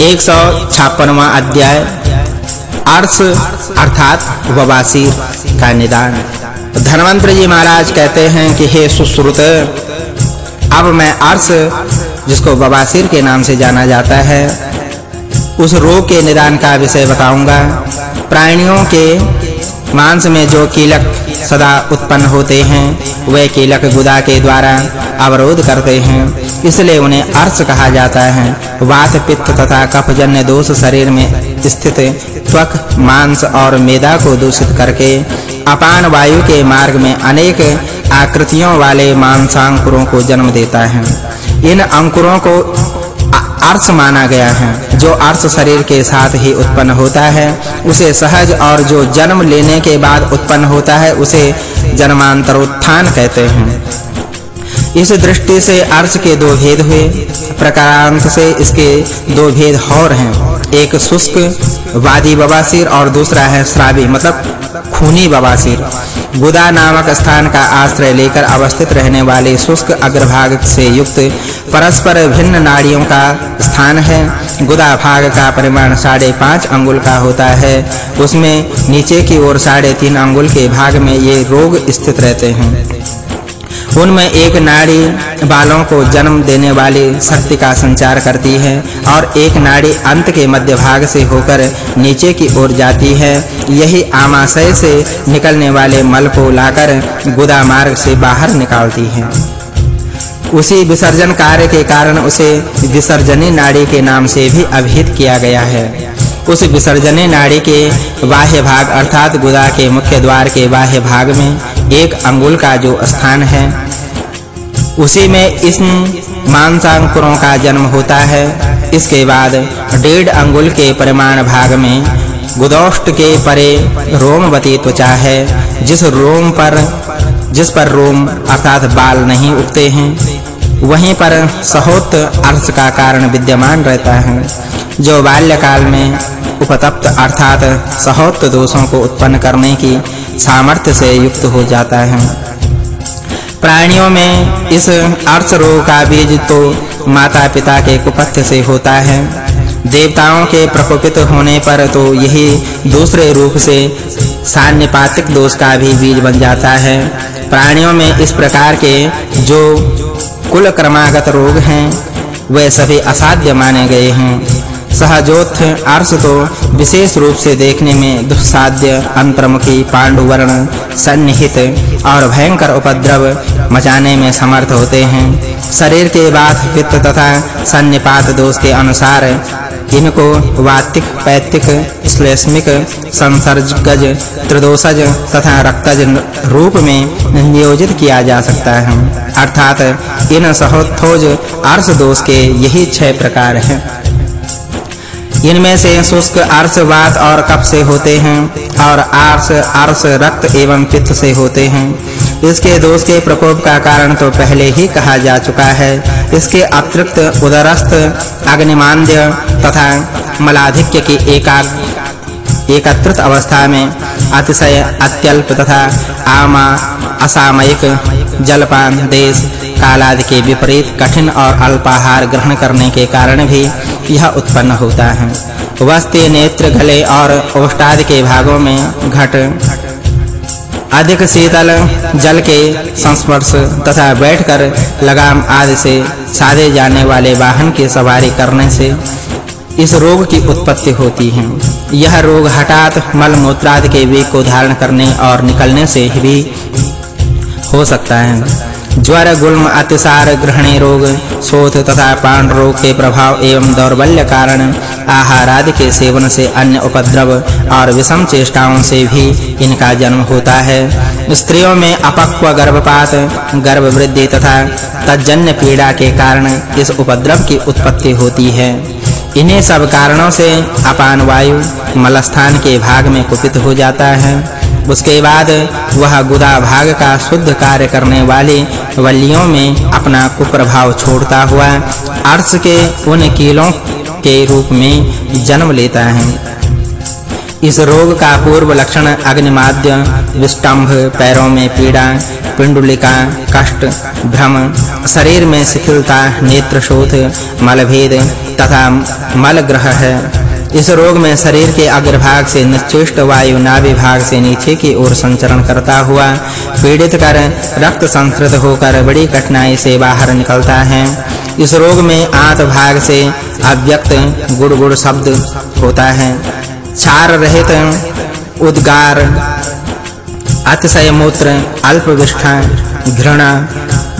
156वां अध्याय, अर्श, अर्थात बवासीर का निदान। धनवंतर जी महाराज कहते हैं कि हे सुश्रुत, अब मैं अर्श, जिसको बवासीर के नाम से जाना जाता है, उस रोग के निदान का विषय बताऊँगा। प्राणियों के मांस में जो कीलक सदा उत्पन्न होते हैं वे कीलक गुदा के द्वारा अवरोध करते हैं, इसलिए उन्हें अर्श कहा जाता है। वात, पित्त तथा कफ जन्य दोष शरीर में स्थित त्वक, मांस और मेदा को दूषित करके अपान वायु के मार्ग में अनेक आकृतियों वाले मांसांकुरों को जन्म देता है। इन अंकुरों को अर्श माना गया है। जो अर्श शरीर के साथ ही उत्पन्न होता है, उसे सहज और जो जन्म लेने के बाद उत्पन्न होता है, उसे जन्मांतरोत्थान कहते हैं। इस दृष्टि से अर्श के दो भेद हुए। प्रकारांत से इसके दो भेद और हैं। एक शुष्क, वादी बवासीर और दूसरा है श्रावी मतलब खूनी बवासीर। गुदा नामक स्थान का आश्रय लेकर अवस्थित रहने वाले शुष्क अग्रभाग से युक्त परस्पर भिन्न नाड़ियों का स्थान है। गुदा भाग का परिमाण साढ़े पाँच अंगुल का होता है। उसमें नीचे की ओर साढ़े तीन अंगुल के भाग में ये रोग स्थित रहते हैं। उनमें एक नाड़ी बालों को जन्म देने वाली शक्ति का संचार करती है और एक नाड़ी अंत के मध्य भाग से होकर नीचे की ओर जाती है। यही आमाशय से निकलने वाले मल को लाकर गुदा मार्ग से बाहर निकालती है। उसी विसर्जन कार्य के कारण उसे विसर्जनी नाड़ी के नाम से भी अभिहित किया गया है। उस विसर्जनी नाड़ी के बाह्य भाग अर्थात गुदा के मुख्य द्वार के बाह्य भाग में एक अंगुल का जो स्थान है, उसी में इस मांसांकुरों का जन्म होता है। इसके बाद डेढ़ अंगुल के परिमाण भाग में गुदौष्ट के परे रोमवती त्वचा है, जिस रोम पर, जिस पर रोम अर्थात बाल नहीं उगते हैं, वहीं पर सहोत अर्थ का कारण विद्यमान रहता है, जो बाल्यकाल में उपतप्त अर्थात सहोत दोषों को उत्पन्न करने की सामर्थ्य से युक्त हो जाता है। प्राणियों में इस अर्थ रोग का बीज तो माता-पिता के कुपथ्य से होता है। देवताओं के प्रकोपित होने पर तो यही दूसरे रूप से सान्यपातिक दोष का भी बीज बन जाता है। प्राणियों में इस प्रकार के जो कुल क्रमागत रोग हैं, वे सभी असाध्य माने गए हैं। सहजोत्थ अर्श तो विशेष रूप से देखने में दुस्साध्य अंतर्मुखी पांडुवर्ण सन्निहित और भयंकर उपद्रव मचाने में समर्थ होते हैं। शरीर के बाद पित्त तथा सन्निपात दोष के अनुसार इनको वातिक पैतिक श्लेष्मिक संसर्जगज त्रिदोषज तथा रक्तज रूप में नियोजित किया जा सकता है। अर्थात इन सहोत्थोज अर्श दोष के यही छह प्रकार हैं। इनमें से शुष्क अर्शवात और कफ से होते हैं और आर्स अर्श रक्त एवं पित्त से होते हैं। इसके दोष के प्रकोप का कारण तो पहले ही कहा जा चुका है। इसके अतिरिक्त उदरस्थ अग्निमांद्य तथा मलाधिक्य की एकाक एकत्रित अवस्था में अतिशय अत्यल्प तथा आमा, असामयिक, जलपान, देश, कालादि के विपरीत कठिन और अल्पाहार ग्रहण करने के कारण भी यह उत्पन्न होता है। वस्ते, नेत्र, गले और ओष्ठादि के भागों में घट। अधिक शीतल जल के संस्पर्श तथा बैठकर लगाम आदि से साधे जाने वाले वाहन की सवारी करने से इस रोग की उत्पत्ति होती है। यह रोग हठात मल मूत्रादि के वेग को धारण करने और निकलने से भी हो सकता है। ज्वर गुल्म अतिसार ग्रहणी रोग, शोथ तथा पांड रोग के प्रभाव एवं दौर्बल्य कारण आहार आदि के सेवन से अन्य उपद्रव और विषम चेष्टाओं से भी इनका जन्म होता है। स्त्रियों में अपक्व गर्भपात गर्भ वृद्धि तथा तज्जन्य पीड़ा के कारण इस उपद्रव की उत्पत्ति होती है। इन्हीं सब कारणों से अपान वायु, मलस्थान के भाग में कुपित हो जाता है। उसके बाद वह गुदा भाग का शुद्ध कार्य करने वाली वल्लियों में अपना कुप्रभाव छोड़ता हुआ अर्श के उन कीलों के रूप में जन्म लेता है। इस रोग का पूर्व लक्षण अग्निमाद्य, विष्टंभ, पैरों में पीड़ा, पिंडुलिका, कष्ट, भ्रम, शरीर में शिथिलता नेत्र शोथ मलभेद तथा मलग्रह है। इस रोग में शरीर के अग्रभाग से निश्चेष्ट वायु नाभि भाग से नीचे की ओर संचरण करता हुआ पीड़ित कर रक्त संस्कृत होकर बड़ी कठिनाई से बाहर निकलता है। इस रोग में आंत भाग से अव्यक्त गुड़-गुड़ शब्द होता है। क्षार रहित उद्गार, अतिशय मूत्र अल्प विष्ठा घृणा,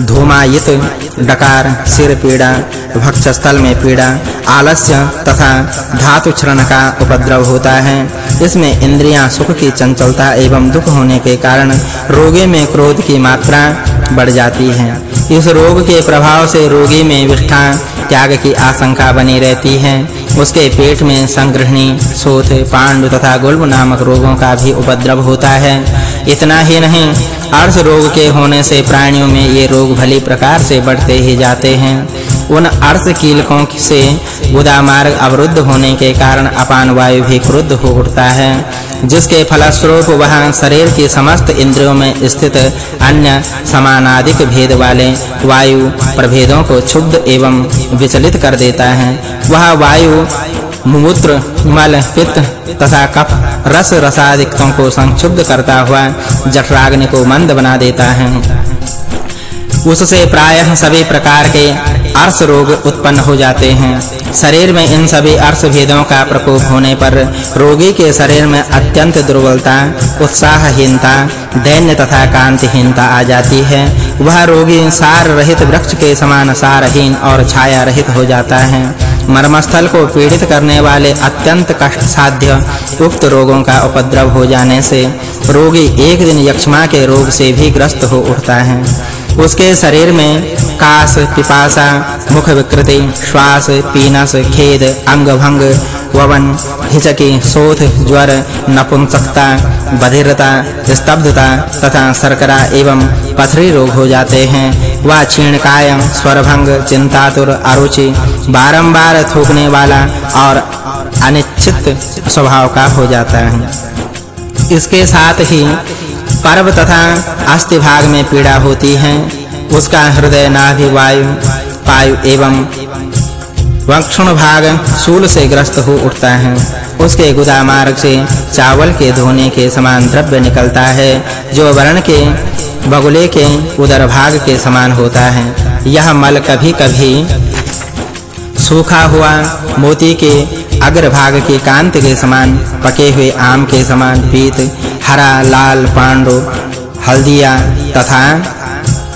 धूमायित, डकार, सिर पीड़ा भक्षस्थल में पीड़ा, आलस्य तथा धातु क्षरण का उपद्रव होता है। इसमें इंद्रियाँ सुख की चंचलता एवं दुख होने के कारण रोगी में क्रोध की मात्रा बढ़ जाती है। इस रोग के प्रभाव से रोगी में विष्ठा, त्याग की आशंका बनी रहती है। उसके पेट में संग्रहणी शोथ पांडु तथा गुल्म नामक रोगों का भी उपद्रव होता है। इतना ही नहीं अर्श रोग के होने से प्राणियों में ये रोग भली प्रकार से बढ़ते ही जाते हैं। उन अर्श कीलकों से गुदा मार्ग अवरुद्ध होने के कारण अपान वायु भी क्रुद्ध हो उठता है, जिसके फलस्वरूप वह शरीर की समस्त इंद्रियों में स्थित अन्य समानाधिक भेद वाले वायु प्रभेदों को क्षुब्ध एवं विचलित कर देता है। वह वायु मूत्र मल पित्त तथा कफ, रस रसादिकों को संक्षुब्ध करता हुआ जठराग्नि को मंद बना देता है। उससे प्रायः सभी प्रकार के अर्श रोग उत्पन्न हो जाते हैं। शरीर में इन सभी अर्श भेदों का प्रकोप होने पर रोगी के शरीर में अत्यंत दुर्बलता, उत्साहहीनता, दैन्य तथा कांतिहीनता आ जाती है। वह रोगी सार रहित वृक्ष के समान सारहीन और छाया रहित हो जाता है। मर्मस्थल को पीड़ित करने वाले अत्यंत कष्ट साध्य उक्त रोगों का उपद्रव हो जाने से रोगी एक दिन यक्षमा के रोग से भी ग्रस्त हो उठता है। उसके शरीर में कास, पिपासा, मुख विकृति, श्वास, पीनस, खेद अंग भंग ववन, हिचकी शोथ ज्वर, नपुंसकता, बधिरता, स्तब्धता तथा शर्करा एवं पथरी रोग हो जाते हैं। वह क्षीणकाय स्वरभंग चिंतातुर अरुचि, बारंबार थूकने वाला और अनिश्चित स्वभाव का हो जाता है। इसके साथ ही पर्व तथा अस्थि भाग में पीड़ा होती है। उसका हृदय नाभि वायु, पायु एवं वक्षण भाग शूल से ग्रस्त हो उठता है। उसके गुदा मार्ग से चावल के धोने के समान द्रव्य निकलता है, जो वर्ण के, बगुले के उदर भाग के समान होता है। यह मल कभी-कभी सूखा हुआ, मोती के अग्र भाग के कांत के समान, पके हुए आम के समान पीत, हरा, लाल, पांडु, हल्दिया तथा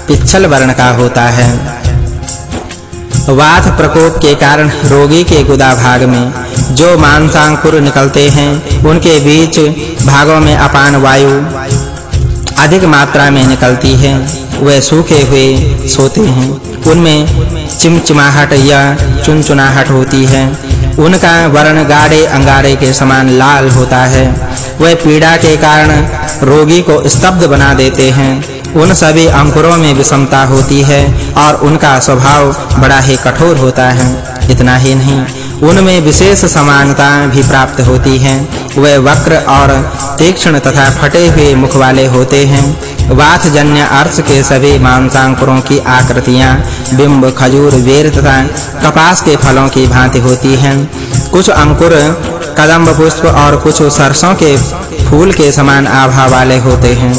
पिच्छल वर्ण का होता है। वात प्रकोप के कारण रोगी के गुदा भाग में जो मांसांकुर निकलते हैं, उनके बीच भागों में अपान वायु अधिक मात्रा में निकलती है। वे सूखे हुए सोते हैं। उनमें चिमचिमाहट या चुनचुनाहट होती है। उनका वर्ण गाढ़े अंगारे के समान लाल होता है। वे पीड़ा के कारण रोगी को स्तब्ध बना देते हैं। उन सभी अंकुरों में विषमता होती है और उनका स्वभाव बड़ा ही कठोर होता है। इतना ही नहीं उनमें विशेष समानता भी प्राप्त होती है। वे वक्र और तीक्ष्ण तथा फटे हुए मुख वाले होते हैं। वातजन्य अर्थ के सभी मांसांकुरों की आकृतियाँ बिंब, खजूर बेर तथा कपास के फलों की भांति होती हैं। कुछ अंकुर कदम्ब पुष्प और कुछ सरसों के फूल के समान आभा वाले होते हैं।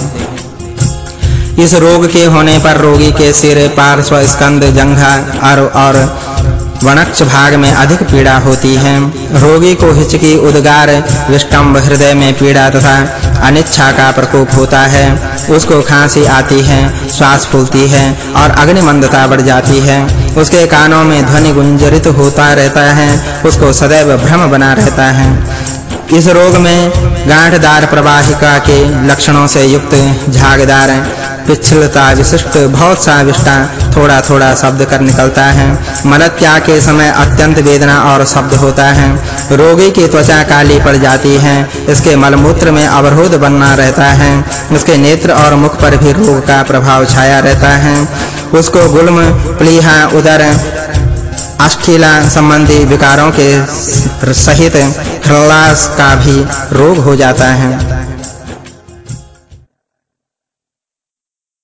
इस रोग के होने पर रोगी के सिर, पार्श्व, स्कंद, जंघा और और वणक्ष भाग में अधिक पीड़ा होती है। रोगी को हिचकी उद्गार विष्टंभ हृदय में पीड़ा तथा अनिच्छा का प्रकोप होता है। उसको खांसी आती है, श्वास फूलती है और अग्निमंदता बढ़ जाती है। उसके कानों में ध्वनि गुंजरित होता रहता है, उसको सदैव भ्रम बना रहता है। इस रोग में गांठदार प्रवाहिका के लक्षणों से युक्त झागदार पिछलता विशिष्ट, बहुत सा विष्टा, थोड़ा-थोड़ा शब्द कर निकलता है। मलत्या के समय अत्यंत वेदना और शब्द होता है। रोगी की त्वचा काली पड़ जाती है। इसके मलमूत्र में अवरोध बनना रहता है। उसके नेत्र और मुख पर भी रोग का प्रभाव छाया रहता है। उसको गुल्म प्लीहा उदर अष्ठीला संबंधी विकारों के सहित हृदयास का भी रोग हो जाता है।